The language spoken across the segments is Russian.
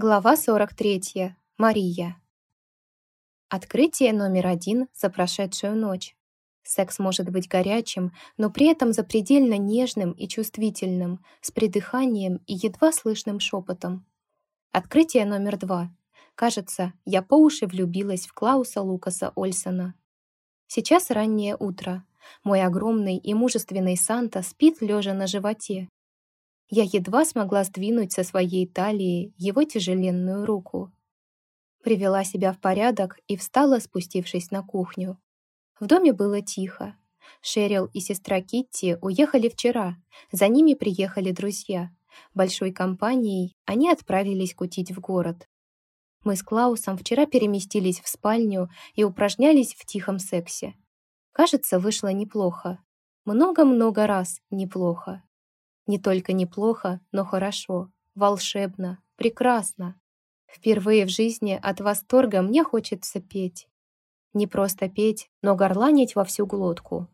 Глава 43. Мария. Открытие номер один за прошедшую ночь. Секс может быть горячим, но при этом запредельно нежным и чувствительным, с придыханием и едва слышным шепотом. Открытие номер два. Кажется, я по уши влюбилась в Клауса Лукаса Ольсона. Сейчас раннее утро. Мой огромный и мужественный Санта спит лежа на животе, я едва смогла сдвинуть со своей талии его тяжеленную руку. Привела себя в порядок и встала, спустившись на кухню. В доме было тихо. Шерил и сестра Китти уехали вчера, за ними приехали друзья. Большой компанией они отправились кутить в город. Мы с Клаусом вчера переместились в спальню и упражнялись в тихом сексе. Кажется, вышло неплохо. Много-много раз неплохо. Не только неплохо, но хорошо, волшебно, прекрасно. Впервые в жизни от восторга мне хочется петь. Не просто петь, но горланить во всю глотку.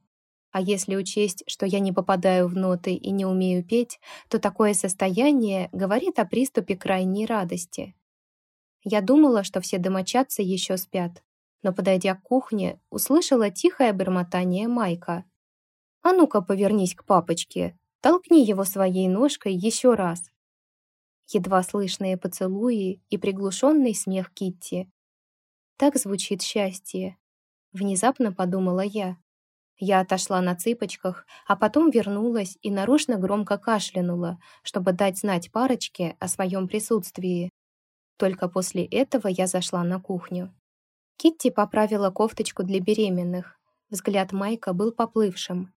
А если учесть, что я не попадаю в ноты и не умею петь, то такое состояние говорит о приступе крайней радости. Я думала, что все домочадцы еще спят, но, подойдя к кухне, услышала тихое бормотание Майка. «А ну-ка, повернись к папочке, Толкни его своей ножкой еще раз. Едва слышные поцелуи и приглушенный смех Китти. Так звучит счастье. Внезапно подумала я. Я отошла на цыпочках, а потом вернулась и нарочно громко кашлянула, чтобы дать знать парочке о своем присутствии. Только после этого я зашла на кухню. Китти поправила кофточку для беременных. Взгляд Майка был поплывшим.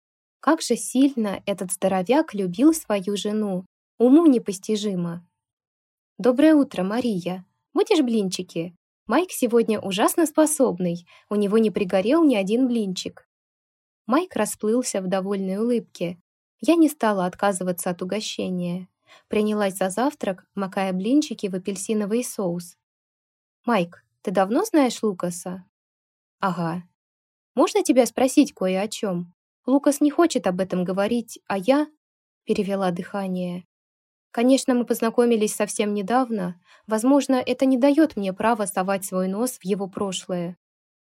Как же сильно этот здоровяк любил свою жену. Уму непостижимо. «Доброе утро, Мария. Будешь блинчики? Майк сегодня ужасно способный. У него не пригорел ни один блинчик». Майк расплылся в довольной улыбке. Я не стала отказываться от угощения. Принялась за завтрак, макая блинчики в апельсиновый соус. «Майк, ты давно знаешь Лукаса?» «Ага. Можно тебя спросить кое о чем?» Лукас не хочет об этом говорить, а я...» Перевела дыхание. «Конечно, мы познакомились совсем недавно. Возможно, это не дает мне права совать свой нос в его прошлое.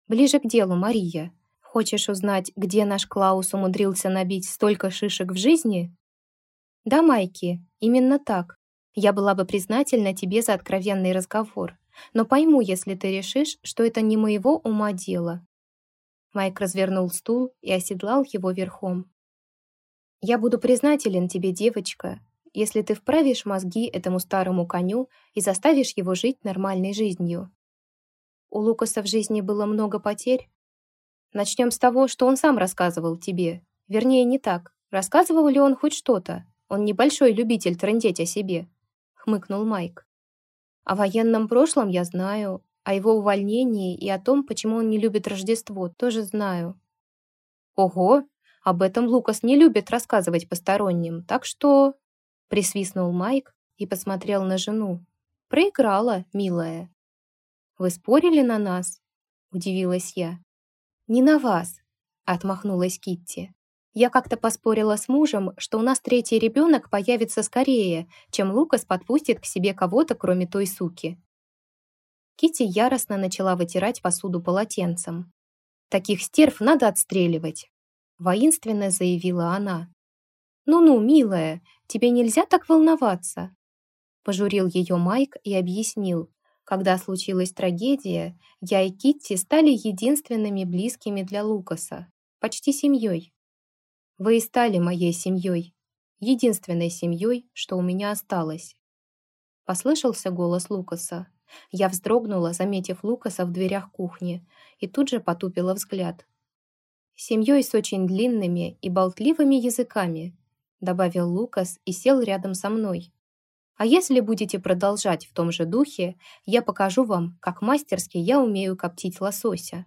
Ближе к делу, Мария. Хочешь узнать, где наш Клаус умудрился набить столько шишек в жизни?» «Да, Майки, именно так. Я была бы признательна тебе за откровенный разговор, но пойму, если ты решишь, что это не моего ума дело. Майк развернул стул и оседлал его верхом. «Я буду признателен тебе, девочка, если ты вправишь мозги этому старому коню и заставишь его жить нормальной жизнью. У Лукаса в жизни было много потерь. Начнем с того, что он сам рассказывал тебе. Вернее, не так. Рассказывал ли он хоть что-то? Он небольшой любитель трындеть о себе», — хмыкнул Майк. «О военном прошлом я знаю, о его увольнении и о том, почему он не любит Рождество, тоже знаю. Ого, об этом Лукас не любит рассказывать посторонним, так что... Присвистнул Майк и посмотрел на жену. Проиграла, милая. Вы спорили на нас? Удивилась я. Не на вас, отмахнулась Китти. Я как-то поспорила с мужем, что у нас третий ребенок появится скорее, чем Лукас подпустит к себе кого-то, кроме той суки. Кити яростно начала вытирать посуду полотенцем. «Таких стерв надо отстреливать», — воинственно заявила она. «Ну-ну, милая, тебе нельзя так волноваться», — пожурил ее Майк и объяснил. Когда случилась трагедия, я и Китти стали единственными близкими для Лукаса, почти семьей. Вы и стали моей семьей, единственной семьей, что у меня осталось. Послышался голос Лукаса. Я вздрогнула, заметив Лукаса в дверях кухни, и тут же потупила взгляд. «Семьей с очень длинными и болтливыми языками», добавил Лукас и сел рядом со мной. «А если будете продолжать в том же духе, я покажу вам, как мастерски я умею коптить лосося.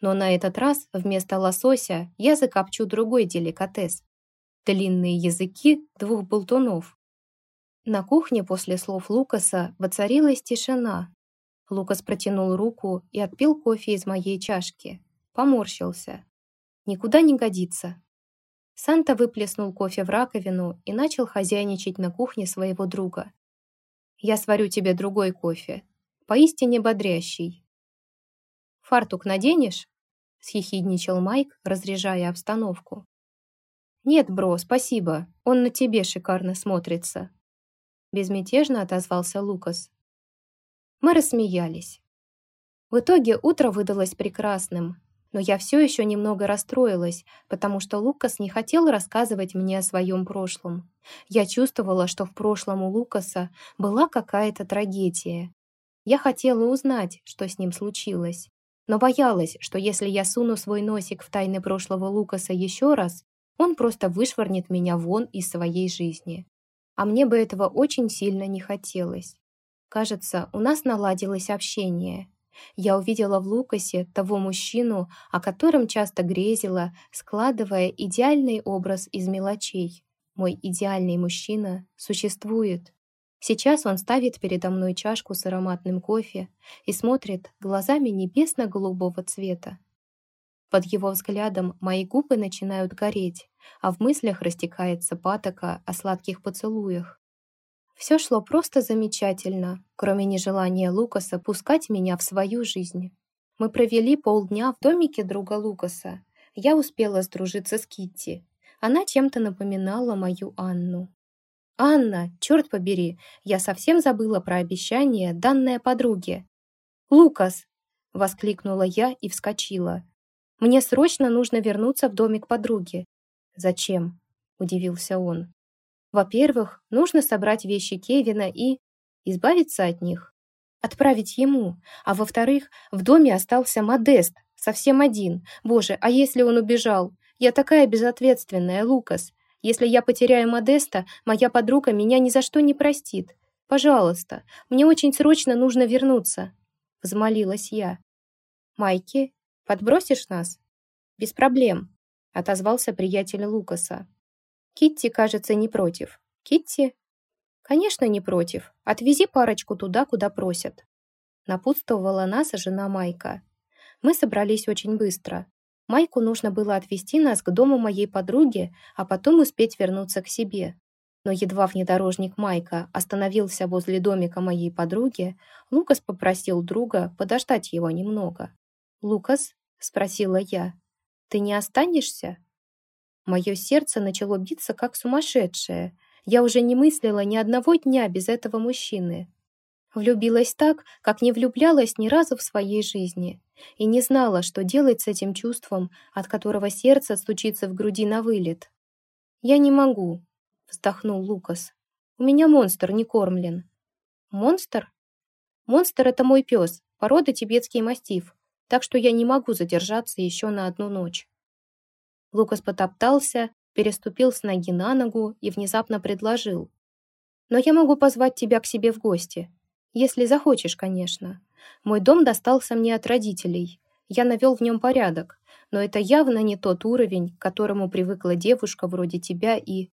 Но на этот раз вместо лосося я закопчу другой деликатес. Длинные языки двух болтунов, на кухне после слов Лукаса воцарилась тишина. Лукас протянул руку и отпил кофе из моей чашки. Поморщился. Никуда не годится. Санта выплеснул кофе в раковину и начал хозяйничать на кухне своего друга. Я сварю тебе другой кофе, поистине бодрящий. «Фартук наденешь?» — съехидничал Майк, разряжая обстановку. «Нет, бро, спасибо, он на тебе шикарно смотрится», — безмятежно отозвался Лукас. Мы рассмеялись. В итоге утро выдалось прекрасным, но я все еще немного расстроилась, потому что Лукас не хотел рассказывать мне о своем прошлом. Я чувствовала, что в прошлом у Лукаса была какая-то трагедия. Я хотела узнать, что с ним случилось, но боялась, что если я суну свой носик в тайны прошлого Лукаса еще раз, он просто вышвырнет меня вон из своей жизни. А мне бы этого очень сильно не хотелось. Кажется, у нас наладилось общение, я увидела в Лукасе того мужчину, о котором часто грезила, складывая идеальный образ из мелочей. Мой идеальный мужчина существует. Сейчас он ставит передо мной чашку с ароматным кофе и смотрит глазами небесно-голубого цвета. Под его взглядом мои губы начинают гореть, а в мыслях растекается патока о сладких поцелуях. Все шло просто замечательно, кроме нежелания Лукаса пускать меня в свою жизнь. Мы провели полдня в домике друга Лукаса. Я успела сдружиться с Китти. Она чем-то напоминала мою Анну. «Анна, черт побери, я совсем забыла про обещание, данное подруге». «Лукас!» — воскликнула я и вскочила. «Мне срочно нужно вернуться в домик подруги». «Зачем?» — удивился он. Во-первых, нужно собрать вещи Кевина и избавиться от них. Отправить ему. А во-вторых, в доме остался Модест, совсем один. Боже, а если он убежал? Я такая безответственная, Лукас. Если я потеряю Модеста, моя подруга меня ни за что не простит. Пожалуйста, мне очень срочно нужно вернуться. Взмолилась я. Майки, подбросишь нас? Без проблем, отозвался приятель Лукаса. Китти, кажется, не против. Китти? Конечно, не против. Отвези парочку туда, куда просят. Напутствовала нас жена Майка. Мы собрались очень быстро. Майку нужно было отвезти нас к дому моей подруги, а потом успеть вернуться к себе. Но едва внедорожник Майка остановился возле домика моей подруги, Лукас попросил друга подождать его немного. «Лукас?» — спросила я. «Ты не останешься?» Мое сердце начало биться как сумасшедшее. Я уже не мыслила ни одного дня без этого мужчины. Влюбилась так, как не влюблялась ни разу в своей жизни. И не знала, что делать с этим чувством, от которого сердце стучится в груди на вылет. «Я не могу», — вздохнул Лукас. «У меня монстр не кормлен». «Монстр?» «Монстр — это мой пес, порода тибетский мастиф, так что я не могу задержаться еще на одну ночь». Лукас потоптался, переступил с ноги на ногу и внезапно предложил. «Но я могу позвать тебя к себе в гости. Если захочешь, конечно. Мой дом достался мне от родителей. Я навел в нем порядок, но это явно не тот уровень, к которому привыкла девушка вроде тебя и...»